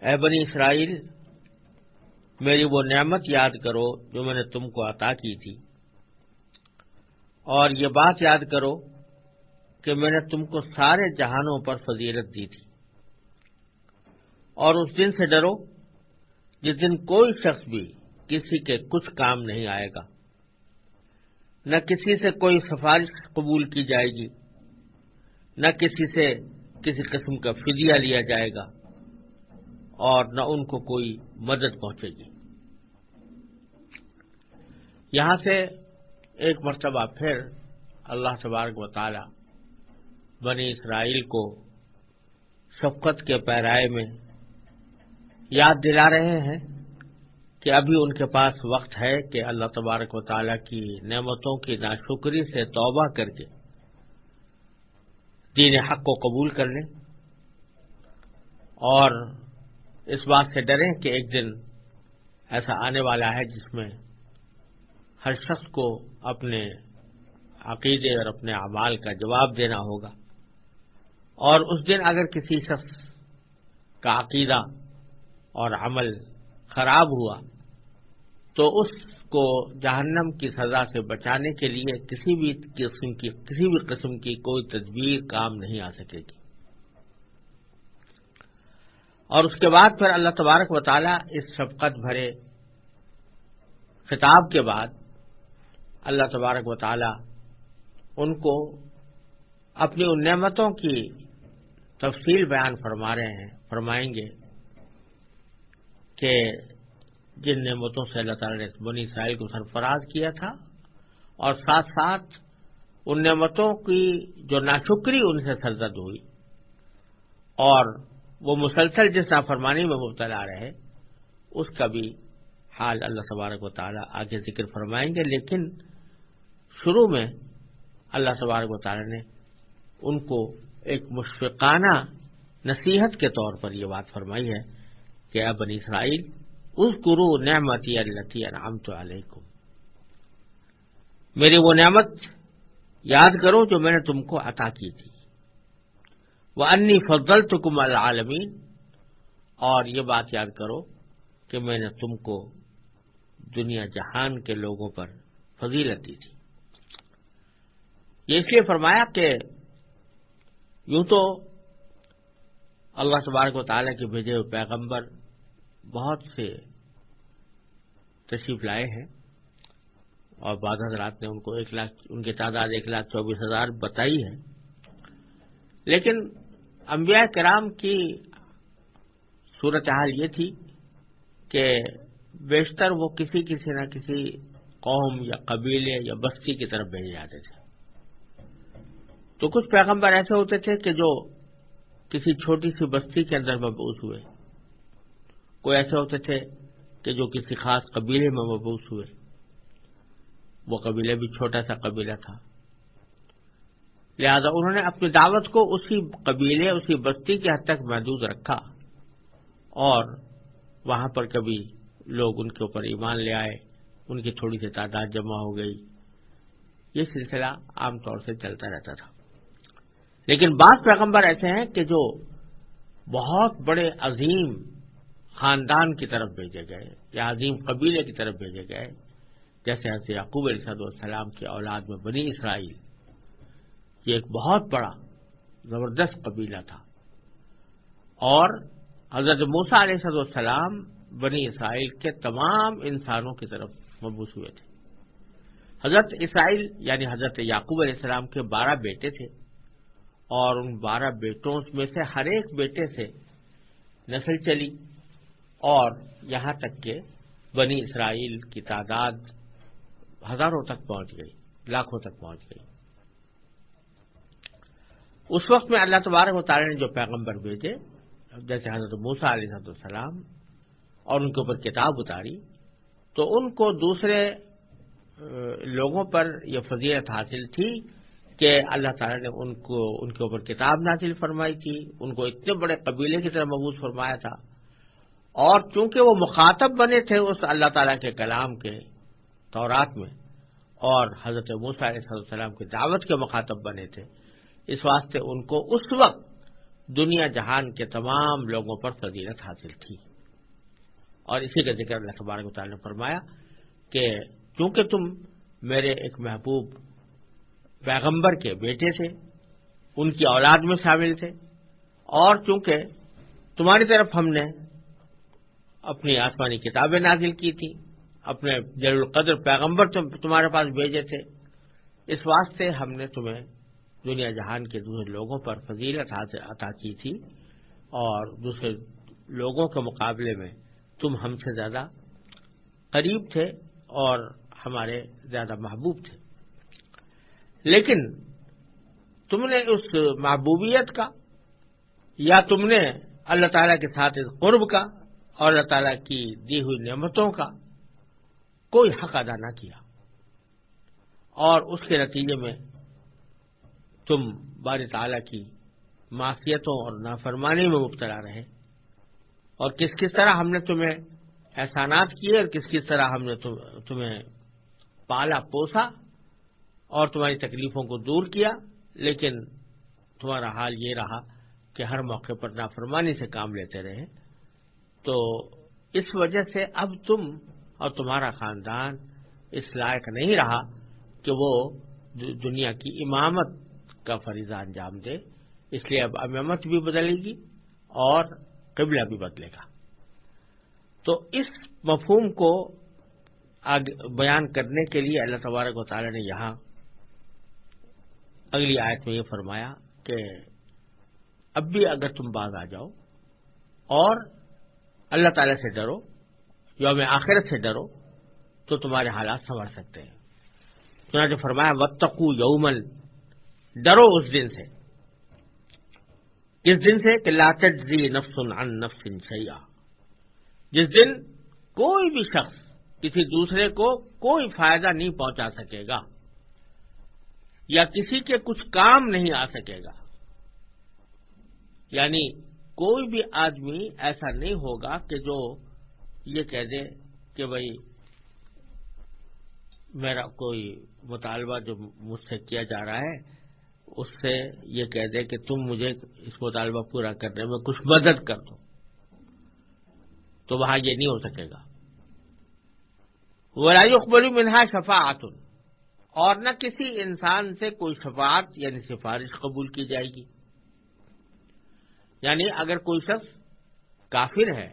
اے بنی اسرائیل، میری وہ نعمت یاد کرو جو میں نے تم کو عطا کی تھی۔ اور یہ بات یاد کرو کہ میں نے تم کو سارے جہانوں پر فضیلت دی تھی۔ اور اس دن سے ڈرو جس دن کوئی شخص بھی کسی کے کچھ کام نہیں آئے گا۔ نہ کسی سے کوئی سفارش قبول کی جائے گی، نہ کسی سے کسی قسم کا فدیہ لیا جائے گا۔ اور نہ ان کو کوئی مدد پہنچے گی۔ یہاں سے ایک مرتبہ پھر اللہ تبارک و تعالی بنی اسرائیل کو شفقت کے پیرائے میں یاد دلا رہے ہیں کہ ابھی ان کے پاس وقت ہے کہ اللہ تبارک و تعالیٰ کی نعمتوں کی ناشکری سے توبہ کر کے دین حق کو قبول کر لیں اور اس بات سے ڈریں کہ ایک دن ایسا آنے والا ہے جس میں ہر شخص کو اپنے عقیدے اور اپنے اعمال کا جواب دینا ہوگا۔ اور اس دن اگر کسی شخص کا عقیدہ اور عمل خراب ہوا تو اس کو جہنم کی سزا سے بچانے کے لیے کسی بھی قسم کی کسی بھی قسم کی کوئی تدبیر کام نہیں آ سکے گی۔ اور اس کے بعد پھر اللہ تبارک و تعالیٰ اس شفقت بھرے خطاب کے بعد اللہ تبارک و تعالیٰ ان کو اپنی ان نعمتوں کی تفصیل بیان فرما رہے ہیں، فرمائیں گے کہ جن نعمتوں سے اللہ تعالی نے بنی اسرائیل کو سرفراز کیا تھا اور ساتھ ساتھ ان نعمتوں کی جو ناشکری ان سے سرزد ہوئی اور وہ مسلسل جس نافرمانی میں مبتلا رہے، اس کا بھی حال اللہ تبارک و تعالیٰ آگے ذکر فرمائیں گے، لیکن شروع میں اللہ تبارک و تعالیٰ نے ان کو ایک مشفقانہ نصیحت کے طور پر یہ بات فرمائی ہے کہ اب بنی اسرائیل اس گرو نعمتی اللہ انعام تو علیکم۔ میری وہ نعمت یاد کرو جو میں نے تم کو عطا کی تھی۔ وہ انی فضل تو کم العالمین اور یہ بات یاد کرو کہ میں نے تم کو دنیا جہان کے لوگوں پر فضیلت دی تھی۔ یہ اس لیے فرمایا کہ یوں تو اللہ تبارک و تعالیٰ کے بھیجے ہوئے پیغمبر بہت سے تشریف لائے ہیں اور بعض حضرات نے ان کو ایک لاکھ، ان کی تعداد ایک لاکھ چوبیس ہزار بتائی ہے۔ لیکن انبیاء کرام کی صورتحال یہ تھی کہ بیشتر وہ کسی کسی نہ کسی قوم یا قبیلے یا بستی کی طرف بھیجے جاتے تھے۔ تو کچھ پیغمبر ایسے ہوتے تھے کہ جو کسی چھوٹی سی بستی کے اندر مبوس ہوئے۔ کوئی ایسے ہوتے تھے کہ جو کسی خاص قبیلے میں مبوس ہوئے۔ وہ قبیلہ بھی چھوٹا سا قبیلہ تھا۔ لہذا انہوں نے اپنی دعوت کو اسی قبیلے، اسی بستی کے حد تک محدود رکھا۔ اور وہاں پر کبھی لوگ ان کے اوپر ایمان لے آئے، ان کی تھوڑی سی تعداد جمع ہو گئی۔ یہ سلسلہ عام طور سے چلتا رہتا تھا۔ لیکن بعض پیغمبر ایسے ہیں کہ جو بہت بڑے عظیم خاندان کی طرف بھیجے گئے یا عظیم قبیلے کی طرف بھیجے گئے، جیسے حضرت یعقوب علیہ السلام کی اولاد میں بنی اسرائیل۔ یہ ایک بہت بڑا زبردست قبیلہ تھا۔ اور حضرت موسا علیہ صد السلام بنی اسرائیل کے تمام انسانوں کی طرف مبوس ہوئے تھے۔ حضرت اسرائیل یعنی حضرت یعقوب علیہ السلام کے بارہ بیٹے تھے۔ اور ان بارہ بیٹوں میں سے ہر ایک بیٹے سے نسل چلی اور یہاں تک کہ بنی اسرائیل کی تعداد ہزاروں تک پہنچ گئی، لاکھوں تک پہنچ گئی۔ اس وقت میں اللہ تبارک و تعالی نے جو پیغمبر بھیجے، جیسے حضرت موسا علیہ السلام اور ان کے اوپر کتاب اتاری، تو ان کو دوسرے لوگوں پر یہ فضیلت حاصل تھی کہ اللہ تعالیٰ نے ان کو، ان کے اوپر کتاب نازل فرمائی تھی، ان کو اتنے بڑے قبیلے کی طرح محبوظ فرمایا تھا۔ اور چونکہ وہ مخاطب بنے تھے اس اللہ تعالیٰ کے کلام کے تورات میں، اور حضرت موسیٰ علیہ السلام کی دعوت کے مخاطب بنے تھے اس واسطے ان کو اس وقت دنیا جہان کے تمام لوگوں پر فضیلت حاصل تھی۔ اور اسی کا ذکر اللہ تبارک و تعالیٰ نے فرمایا کہ چونکہ تم میرے ایک محبوب پیغمبر کے بیٹے تھے، ان کی اولاد میں شامل تھے، اور چونکہ تمہاری طرف ہم نے اپنی آسمانی کتابیں نازل کی تھیں، اپنے جل القدر پیغمبر تمہارے پاس بھیجے تھے، اس واسطے ہم نے تمہیں دنیا جہان کے دوسرے لوگوں پر فضیلت عطا کی تھی اور دوسرے لوگوں کے مقابلے میں تم ہم سے زیادہ قریب تھے اور ہمارے زیادہ محبوب تھے۔ لیکن تم نے اس محبوبیت کا یا تم نے اللہ تعالی کے ساتھ اس قرب کا اور اللہ تعالی کی دی ہوئی نعمتوں کا کوئی حق ادا نہ کیا اور اس کے نتیجے میں تم بار تعالی کی معافیتوں اور نافرمانی میں مبتلا رہے۔ اور کس کس طرح ہم نے تمہیں احسانات کیے اور کس کس طرح ہم نے تمہیں پالا پوسا اور تمہاری تکلیفوں کو دور کیا، لیکن تمہارا حال یہ رہا کہ ہر موقع پر نافرمانی سے کام لیتے رہے۔ تو اس وجہ سے اب تم اور تمہارا خاندان اس لائق نہیں رہا کہ وہ دنیا کی امامت کا فریضہ انجام دے۔ اس لیے اب امامت بھی بدلے گی اور قبلہ بھی بدلے گا۔ تو اس مفہوم کو بیان کرنے کے لیے اللہ تبارک و تعالی نے یہاں اگلی آیت میں یہ فرمایا کہ اب بھی اگر تم باز آ جاؤ اور اللہ تعالی سے ڈرو، یوم آخرت سے ڈرو، تو تمہارے حالات سنور سکتے ہیں۔ چنانچہ فرمایا وتقو یومل ڈرو اس دن سے۔ کس دن سے؟ کہ لاتجزی نفس عن نفس سیاح جس دن کوئی بھی شخص کسی دوسرے کو کوئی فائدہ نہیں پہنچا سکے گا یا کسی کے کچھ کام نہیں آ سکے گا۔ یعنی کوئی بھی آدمی ایسا نہیں ہوگا کہ جو یہ کہہ دے کہ بھائی میرا کوئی مطالبہ جو مجھ سے کیا جا رہا ہے اس سے یہ کہہ دے کہ تم مجھے اس مطالبہ پورا کرنے میں کچھ مدد کر دو۔ تو وہاں یہ نہیں ہو سکے گا۔ ولائی اقبال منہا شفاعت اور نہ کسی انسان سے کوئی شفاعت یعنی سفارش قبول کی جائے گی۔ یعنی اگر کوئی شخص کافر ہے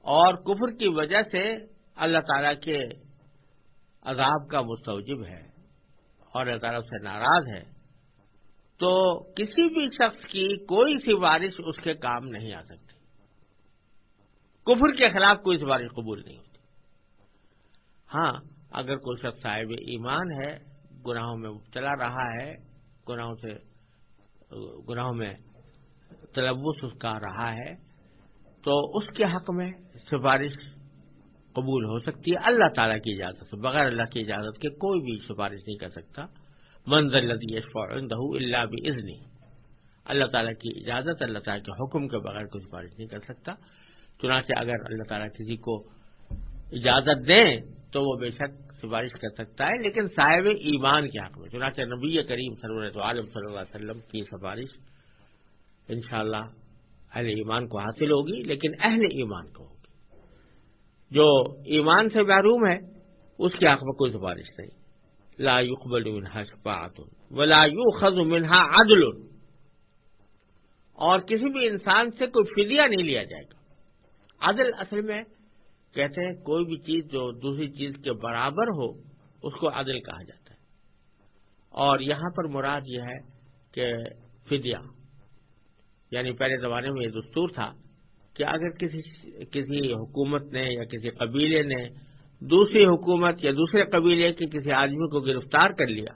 اور کفر کی وجہ سے اللہ تعالی کے عذاب کا مستوجب ہے اور اللہ تعالیٰ سے ناراض ہے تو کسی بھی شخص کی کوئی سفارش اس کے کام نہیں آ سکتی۔ کفر کے خلاف کوئی سفارش قبول نہیں ہوتی۔ ہاں اگر کوئی شخص صاحب ایمان ہے، گناہوں میں مبتلا رہا ہے، گناہوں سے، گناہوں میں تلبس اس کا رہا ہے، تو اس کے حق میں سفارش قبول ہو سکتی ہے۔ اللہ تعالیٰ کی اجازت سے، بغیر اللہ کی اجازت کے کوئی بھی سفارش نہیں کر سکتا۔ منظر اللہ بھی ازنی اللہ تعالیٰ کی اجازت، اللہ تعالیٰ کے حکم کے بغیر کوئی سفارش نہیں کر سکتا۔ چنانچہ اگر اللہ تعالیٰ کسی کو اجازت دیں تو وہ بے شک سفارش کر سکتا ہے، لیکن صاحب ایمان کے حق میں۔ چنانچہ نبی کریم سرورت عالم صلی اللہ علیہ وسلم کی سفارش انشاءاللہ اہل ایمان کو حاصل ہوگی، لیکن اہل ایمان کو ہوگی۔ جو ایمان سے محروم ہے، اس کے حق میں کوئی سفارش نہیں۔ لا يقبل منها شفاعت ولا يؤخذ منها عدل. اور کسی بھی انسان سے کوئی فدیہ نہیں لیا جائے گا. عدل اصل میں کہتے ہیں کوئی بھی چیز جو دوسری چیز کے برابر ہو، اس کو عدل کہا جاتا ہے. اور یہاں پر مراد یہ ہے کہ فدیہ یعنی پہلے زمانے میں یہ دستور تھا کہ اگر کسی کسی حکومت نے یا کسی قبیلے نے دوسری حکومت یا دوسرے قبیلے کے کسی آدمی کو گرفتار کر لیا۔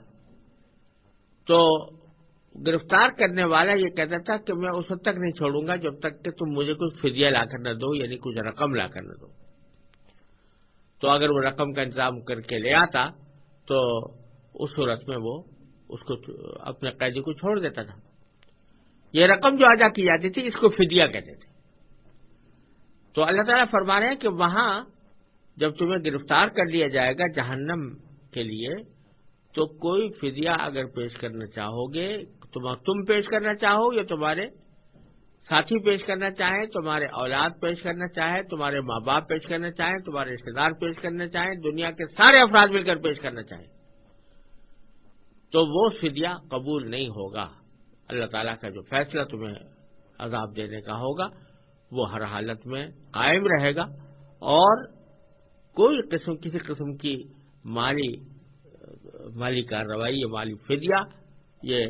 تو گرفتار کرنے والا یہ کہتا تھا کہ میں اس وقت تک نہیں چھوڑوں گا جب تک کہ تم مجھے کچھ فدیہ لا کر نہ دو یعنی کچھ رقم لا کر نہ دو۔ تو اگر وہ رقم کا انتظام کر کے لے آتا تو اس صورت میں وہ اس کو اپنے قیدی کو چھوڑ دیتا تھا۔ یہ رقم جو ادا کی جاتی تھی اس کو فدیہ کہتے تھے۔ تو اللہ تعالیٰ فرما رہے ہیں کہ وہاں جب تمہیں گرفتار کر لیا جائے گا جہنم کے لیے، تو کوئی فدیہ اگر پیش کرنا چاہو گے، تم پیش کرنا چاہو یا تمہارے ساتھی پیش کرنا چاہیں، تمہارے اولاد پیش کرنا چاہے تمہارے ماں باپ پیش کرنا چاہیں، تمہارے رشتے دار پیش کرنا چاہیں، دنیا کے سارے افراد مل کر پیش کرنا چاہیں؟ تو وہ فدیہ قبول نہیں ہوگا۔ اللہ تعالیٰ کا جو فیصلہ تمہیں عذاب دینے کا ہوگا، وہ ہر حالت میں قائم رہے گا اور کوئی قسم، کسی قسم کی مالی مالی کارروائی یا مالی فدیہ یہ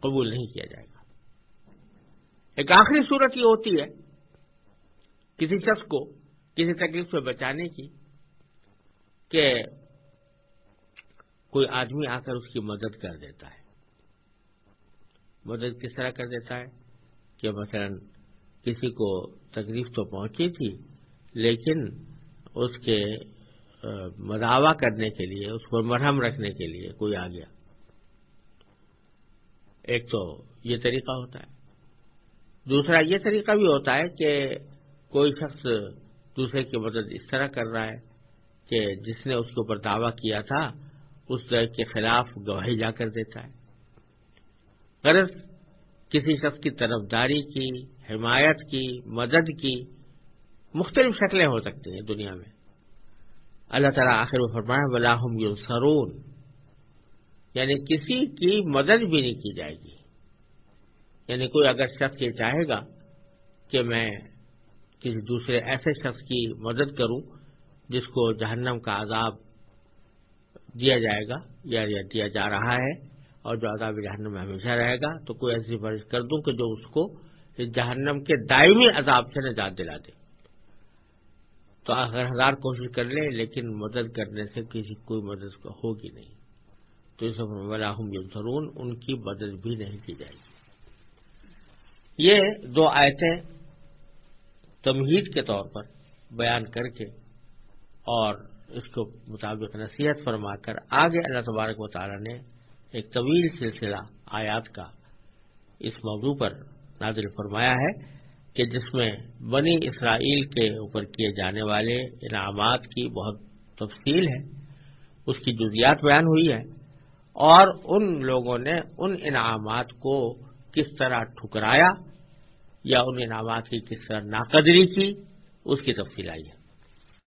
قبول نہیں کیا جائے گا۔ ایک آخری صورت یہ ہوتی ہے، کسی شخص کو کسی تکلیف سے بچانے کی، کہ کوئی آدمی آ کر اس کی مدد کر دیتا ہے۔ مدد کس طرح کر دیتا ہے؟ کہ مثلا کسی کو تکلیف تو پہنچی تھی، لیکن اس کے مداوع کرنے کے لیے، اس پر مرہم رکھنے کے لیے کوئی آ گیا۔ ایک تو یہ طریقہ ہوتا ہے۔ دوسرا یہ طریقہ بھی ہوتا ہے کہ کوئی شخص دوسرے کی مدد اس طرح کر رہا ہے کہ جس نے اس کے اوپر دعویٰ کیا تھا، اس طرح کے خلاف گواہی جا کر دیتا ہے۔ غرض، کسی شخص کی طرفداری کی، حمایت کی، مدد کی مختلف شکلیں ہو سکتی ہیں دنیا میں۔ اللہ تعالیٰ آخر و فرمائے ولاحم یوسرون یعنی کسی کی مدد بھی نہیں کی جائے گی۔ یعنی کوئی اگر شخص یہ چاہے گا کہ میں کسی دوسرے ایسے شخص کی مدد کروں جس کو جہنم کا عذاب دیا جائے گا یا دیا جا رہا ہے اور جو عذاب جہنم میں ہمیشہ رہے گا، تو کوئی ایسی فرض کر دوں کہ جو اس کو جہنم کے دائمی عذاب سے نجات دلا دے۔ تو اگر ہزار کوشش کر لیں، لیکن مدد کرنے سے کسی کوئی مدد ہوگی نہیں۔ تو اس ولاحم یمسرون ان کی مدد بھی نہیں کی جائے گی۔ یہ دو آیتیں تمہید کے طور پر بیان کر کے اور اس کو مطابق نصیحت فرما کر آگے اللہ تبارک و تعالی نے ایک طویل سلسلہ آیات کا اس موضوع پر نازل فرمایا ہے۔ کہ جس میں بنی اسرائیل کے اوپر کیے جانے والے انعامات کی بہت تفصیل ہے، اس کی جزیات بیان ہوئی ہے، اور ان لوگوں نے ان انعامات کو کس طرح ٹھکرایا یا ان انعامات کی کس طرح ناقدری کی، اس کی تفصیل آئی ہے۔